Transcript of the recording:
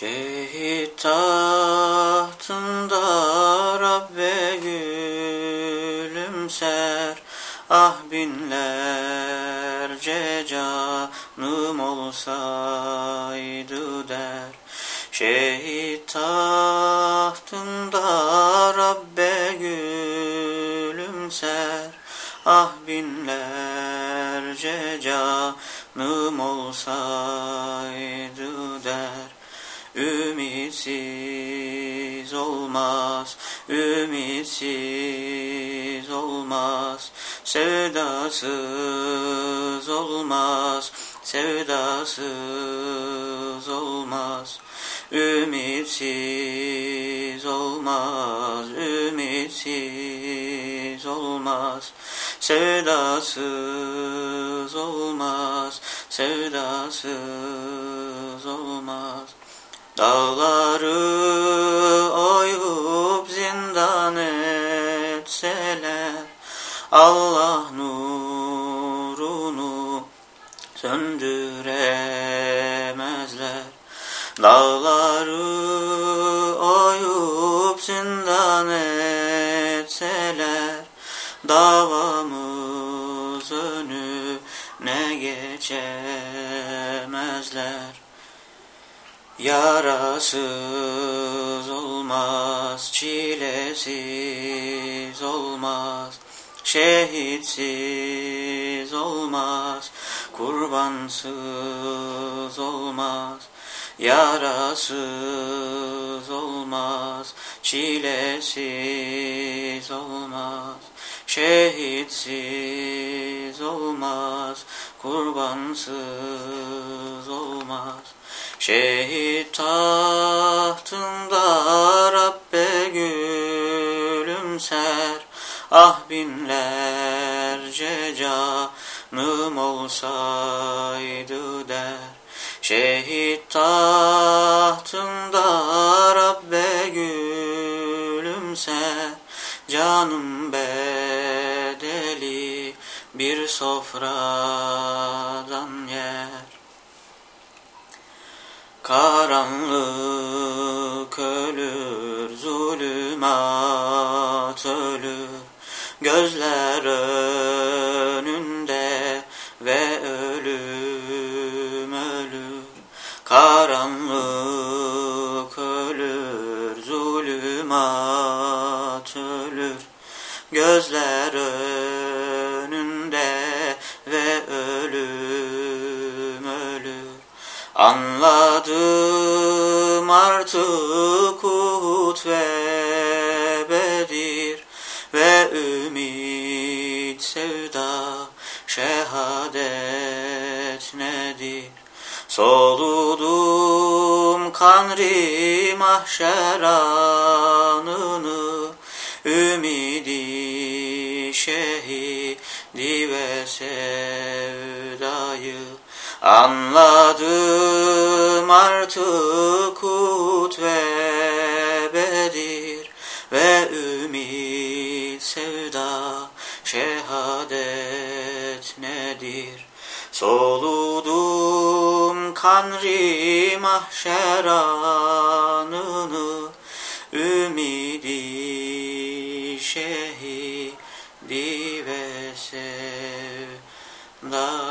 Şehit tahtında Rabbe gülümser. Ah binlerce canım olsaydı der. Şehit tahtında Rabbe gülümser. Ah binlerce canım olsaydı Ümitsiz olmaz, ümitsiz olmaz, sevdasız olmaz, sevdasız olmaz. Ümitsiz olmaz, ümitsiz olmaz, sevdasız olmaz, sevdasız olmaz. Dağları etseler Allah nurunu söndüremezler. Dağları oyup zindan etseler Davamız önüne geçemezler Yarasız olmaz, çilesiz olmaz, şehitsiz olmaz, kurbansız olmaz. Yarasız olmaz, çilesiz olmaz, şehitsiz olmaz, kurbansız olmaz. Şehit tahtında Rabbe gülümser. Ah binlerce canım olsaydı der. Şehit tahtında Rabbe gülümser. Canım bedeli bir sofradan yer. Karanlık ölür, zulümat ölür, gözler önünde ve ölüm ölür. Karanlık ölür, zulümat ölür, gözler önünde Anladım artık Uhud ve Bedir ve ümit sevda şehadet nedir? Soludum kanri mahşer anını ümidi şehidi ve sevdayı Anladım Adım artık Kut ve Bedir ve Ümit Sevda şehadet nedir? Soludum kanri mahşer anını Ümidi şehidi ve sevdası